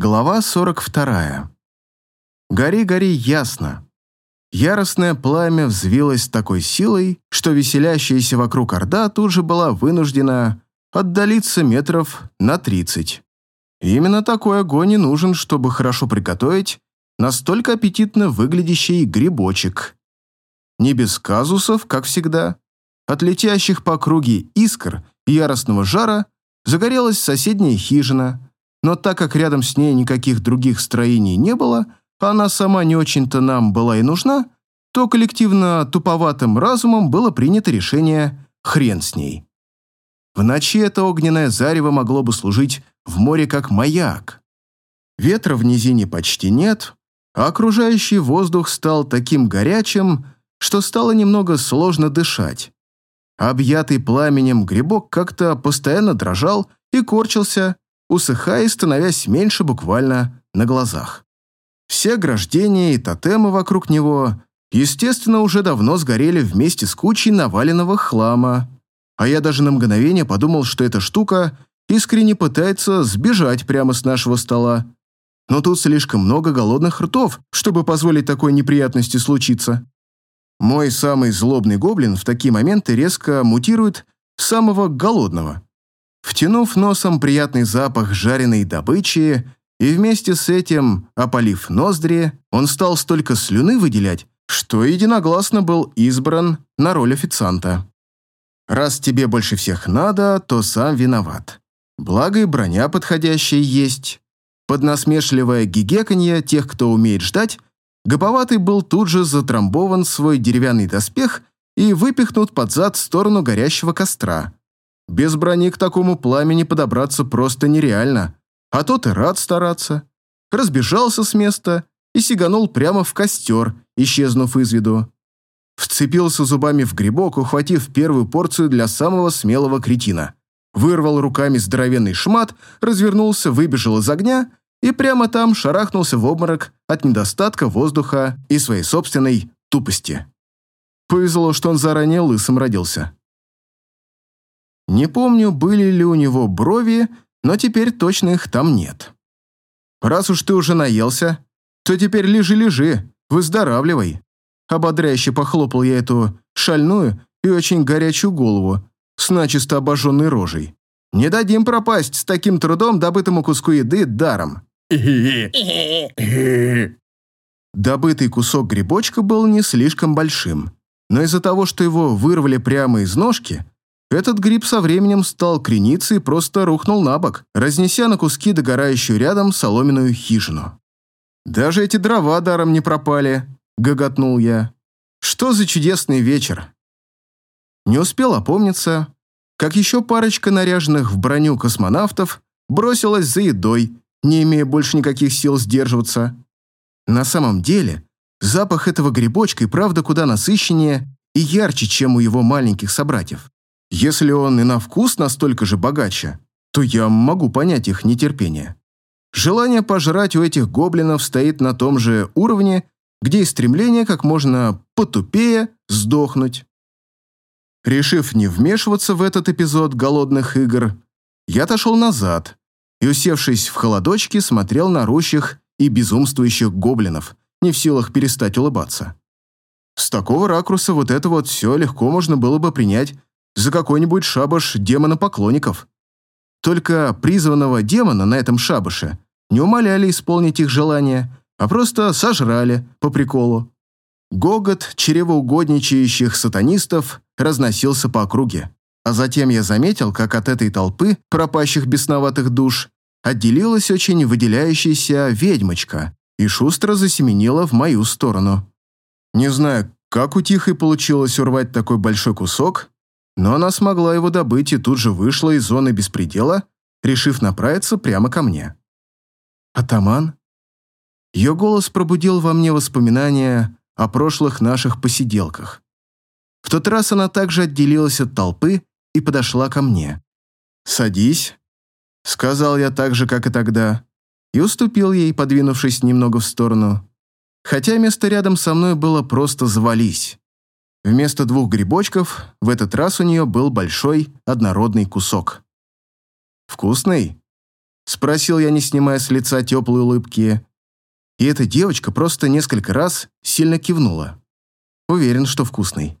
Глава 42. Гори, гори ясно. Яростное пламя взвилось с такой силой, что веселящаяся вокруг орда тут же была вынуждена отдалиться метров на тридцать. Именно такой огонь и нужен, чтобы хорошо приготовить настолько аппетитно выглядящий грибочек. Не без казусов, как всегда. От летящих по округе искр и яростного жара загорелась соседняя хижина – но так как рядом с ней никаких других строений не было, а она сама не очень-то нам была и нужна, то коллективно туповатым разумом было принято решение «хрен с ней». В ночи это огненное зарево могло бы служить в море как маяк. Ветра в низине почти нет, а окружающий воздух стал таким горячим, что стало немного сложно дышать. Объятый пламенем грибок как-то постоянно дрожал и корчился, усыхая и становясь меньше буквально на глазах. Все ограждения и тотемы вокруг него, естественно, уже давно сгорели вместе с кучей наваленного хлама, а я даже на мгновение подумал, что эта штука искренне пытается сбежать прямо с нашего стола. Но тут слишком много голодных ртов, чтобы позволить такой неприятности случиться. Мой самый злобный гоблин в такие моменты резко мутирует самого голодного – Втянув носом приятный запах жареной добычи и вместе с этим, опалив ноздри, он стал столько слюны выделять, что единогласно был избран на роль официанта. Раз тебе больше всех надо, то сам виноват. Благо и броня подходящая есть. Под насмешливое гигеканье тех, кто умеет ждать, Гоповатый был тут же затрамбован свой деревянный доспех и выпихнут под зад в сторону горящего костра. Без брони к такому пламени подобраться просто нереально, а тот и рад стараться. Разбежался с места и сиганул прямо в костер, исчезнув из виду. Вцепился зубами в грибок, ухватив первую порцию для самого смелого кретина. Вырвал руками здоровенный шмат, развернулся, выбежал из огня и прямо там шарахнулся в обморок от недостатка воздуха и своей собственной тупости. Повезло, что он заранее лысым родился. Не помню, были ли у него брови, но теперь точно их там нет. Раз уж ты уже наелся, то теперь лежи-лежи, выздоравливай. Ободряюще похлопал я эту шальную и очень горячую голову с начисто обожженной рожей. Не дадим пропасть с таким трудом добытому куску еды даром. Добытый кусок грибочка был не слишком большим, но из-за того, что его вырвали прямо из ножки, этот гриб со временем стал крениться и просто рухнул на бок, разнеся на куски догорающую рядом соломенную хижину. «Даже эти дрова даром не пропали», — гоготнул я. «Что за чудесный вечер!» Не успел опомниться, как еще парочка наряженных в броню космонавтов бросилась за едой, не имея больше никаких сил сдерживаться. На самом деле, запах этого грибочка и правда куда насыщеннее и ярче, чем у его маленьких собратьев. Если он и на вкус настолько же богаче, то я могу понять их нетерпение. Желание пожрать у этих гоблинов стоит на том же уровне, где и стремление как можно потупее сдохнуть. Решив не вмешиваться в этот эпизод голодных игр, я отошел назад и, усевшись в холодочке, смотрел на рущих и безумствующих гоблинов, не в силах перестать улыбаться. С такого ракурса вот это вот все легко можно было бы принять за какой-нибудь шабаш демона-поклонников. Только призванного демона на этом шабаше не умоляли исполнить их желания, а просто сожрали по приколу. Гогот чревоугодничающих сатанистов разносился по округе. А затем я заметил, как от этой толпы пропащих бесноватых душ отделилась очень выделяющаяся ведьмочка и шустро засеменила в мою сторону. Не знаю, как у Тихой получилось урвать такой большой кусок, но она смогла его добыть и тут же вышла из зоны беспредела, решив направиться прямо ко мне. «Атаман?» Ее голос пробудил во мне воспоминания о прошлых наших посиделках. В тот раз она также отделилась от толпы и подошла ко мне. «Садись», — сказал я так же, как и тогда, и уступил ей, подвинувшись немного в сторону. Хотя место рядом со мной было просто «завались». Вместо двух грибочков в этот раз у нее был большой однородный кусок. «Вкусный?» Спросил я, не снимая с лица теплой улыбки. И эта девочка просто несколько раз сильно кивнула. Уверен, что вкусный.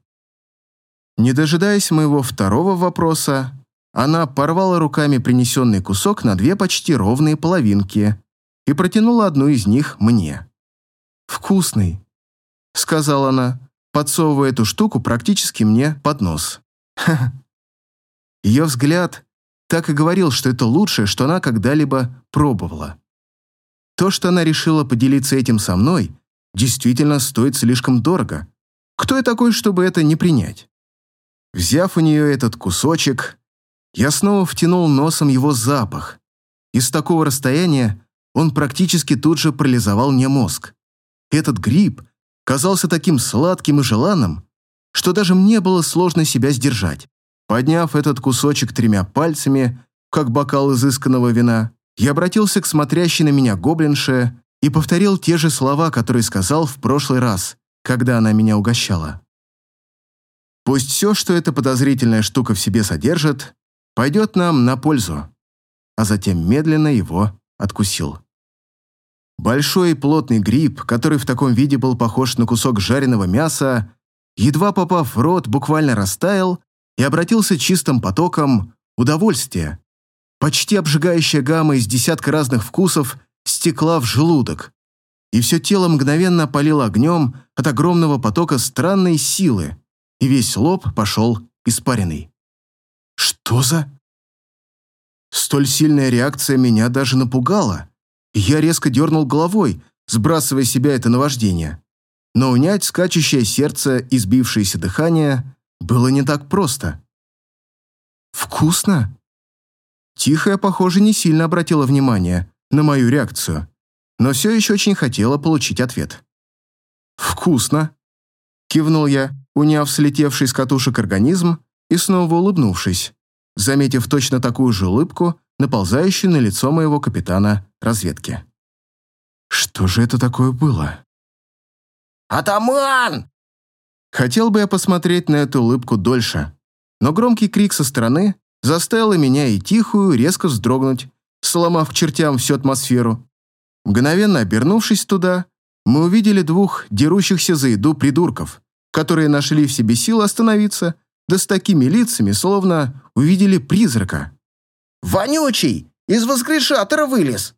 Не дожидаясь моего второго вопроса, она порвала руками принесенный кусок на две почти ровные половинки и протянула одну из них мне. «Вкусный», — сказала она, подсовывая эту штуку практически мне под нос. Ее взгляд так и говорил, что это лучшее, что она когда-либо пробовала. То, что она решила поделиться этим со мной, действительно стоит слишком дорого. Кто я такой, чтобы это не принять? Взяв у нее этот кусочек, я снова втянул носом его запах. Из такого расстояния он практически тут же парализовал мне мозг. Этот гриб казался таким сладким и желанным, что даже мне было сложно себя сдержать. Подняв этот кусочек тремя пальцами, как бокал изысканного вина, я обратился к смотрящей на меня гоблинше и повторил те же слова, которые сказал в прошлый раз, когда она меня угощала. Пусть все, что эта подозрительная штука в себе содержит, пойдет нам на пользу, а затем медленно его откусил. Большой и плотный гриб, который в таком виде был похож на кусок жареного мяса, едва попав в рот, буквально растаял и обратился чистым потоком удовольствия. Почти обжигающая гамма из десятка разных вкусов стекла в желудок, и все тело мгновенно опалило огнем от огромного потока странной силы, и весь лоб пошел испаренный. «Что за...» Столь сильная реакция меня даже напугала. Я резко дернул головой, сбрасывая с себя это наваждение. Но унять скачущее сердце и сбившееся дыхание было не так просто. «Вкусно?» Тихая, похоже, не сильно обратила внимание на мою реакцию, но все еще очень хотела получить ответ. «Вкусно!» – кивнул я, уняв слетевший с катушек организм и снова улыбнувшись, заметив точно такую же улыбку, наползающую на лицо моего капитана разведки. Что же это такое было? «Атаман!» Хотел бы я посмотреть на эту улыбку дольше, но громкий крик со стороны заставил меня и тихую резко вздрогнуть, сломав к чертям всю атмосферу. Мгновенно обернувшись туда, мы увидели двух дерущихся за еду придурков, которые нашли в себе силы остановиться, да с такими лицами, словно увидели призрака. «Вонючий! Из воскрешатора вылез!»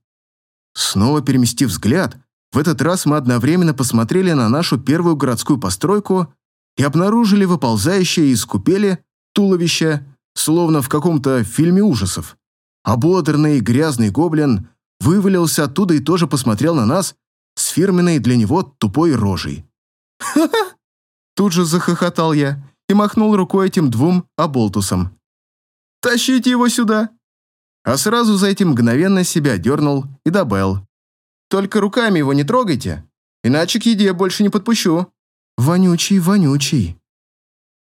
Снова переместив взгляд, в этот раз мы одновременно посмотрели на нашу первую городскую постройку и обнаружили выползающее из купели туловище, словно в каком-то фильме ужасов. Ободранный и грязный гоблин вывалился оттуда и тоже посмотрел на нас с фирменной для него тупой рожей. «Ха-ха!» Тут же захохотал я и махнул рукой этим двум оболтусам. «Тащите его сюда!» А сразу за этим мгновенно себя дернул и добавил. «Только руками его не трогайте, иначе к еде больше не подпущу». «Вонючий, вонючий!»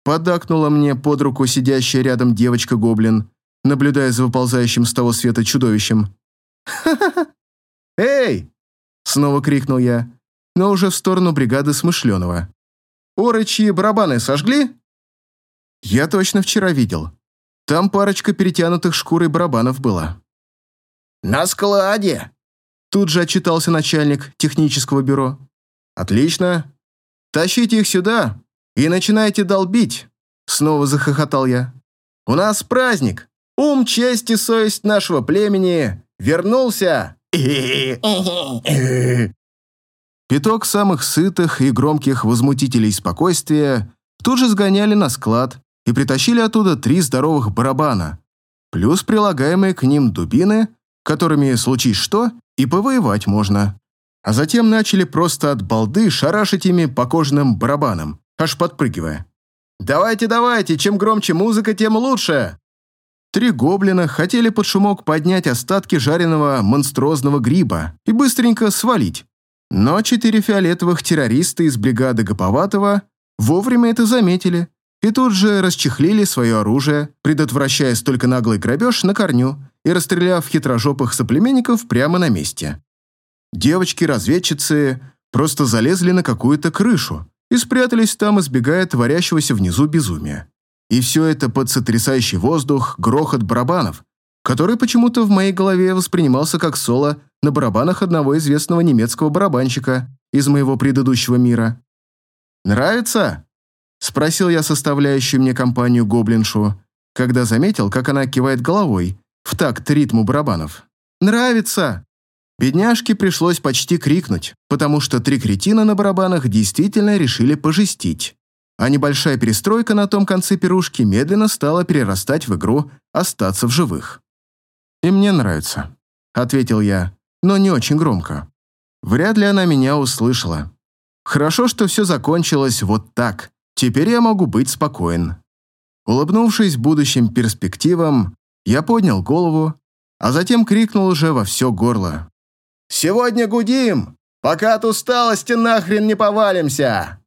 Подакнула мне под руку сидящая рядом девочка-гоблин, наблюдая за выползающим с того света чудовищем. «Ха-ха-ха! Эй!» — снова крикнул я, но уже в сторону бригады Смышленого. «Орычьи барабаны сожгли?» «Я точно вчера видел. Там парочка перетянутых шкурой барабанов была». «На складе!» Тут же отчитался начальник технического бюро. «Отлично. Тащите их сюда и начинайте долбить!» Снова захохотал я. «У нас праздник! Ум, честь и совесть нашего племени вернулся!» Пяток самых сытых и громких возмутителей спокойствия тут же сгоняли на склад и притащили оттуда три здоровых барабана, плюс прилагаемые к ним дубины, которыми, случись что, и повоевать можно. А затем начали просто от балды шарашить ими по кожаным барабанам, аж подпрыгивая. «Давайте, давайте, чем громче музыка, тем лучше!» Три гоблина хотели под шумок поднять остатки жареного монструозного гриба и быстренько свалить. Но четыре фиолетовых террориста из бригады Гоповатого вовремя это заметили и тут же расчехлили свое оружие, предотвращая столько наглый грабеж на корню и расстреляв хитрожопых соплеменников прямо на месте. Девочки-разведчицы просто залезли на какую-то крышу и спрятались там, избегая творящегося внизу безумия. И все это под сотрясающий воздух, грохот барабанов, который почему-то в моей голове воспринимался как соло на барабанах одного известного немецкого барабанщика из моего предыдущего мира. «Нравится?» — спросил я составляющую мне компанию гоблиншу, когда заметил, как она кивает головой в такт ритму барабанов. «Нравится!» Бедняжке пришлось почти крикнуть, потому что три кретина на барабанах действительно решили пожестить. А небольшая перестройка на том конце пирушки медленно стала перерастать в игру «Остаться в живых». «И мне нравится», — ответил я, но не очень громко. Вряд ли она меня услышала. Хорошо, что все закончилось вот так. Теперь я могу быть спокоен. Улыбнувшись будущим перспективам, я поднял голову, а затем крикнул уже во все горло. «Сегодня гудим, пока от усталости нахрен не повалимся!»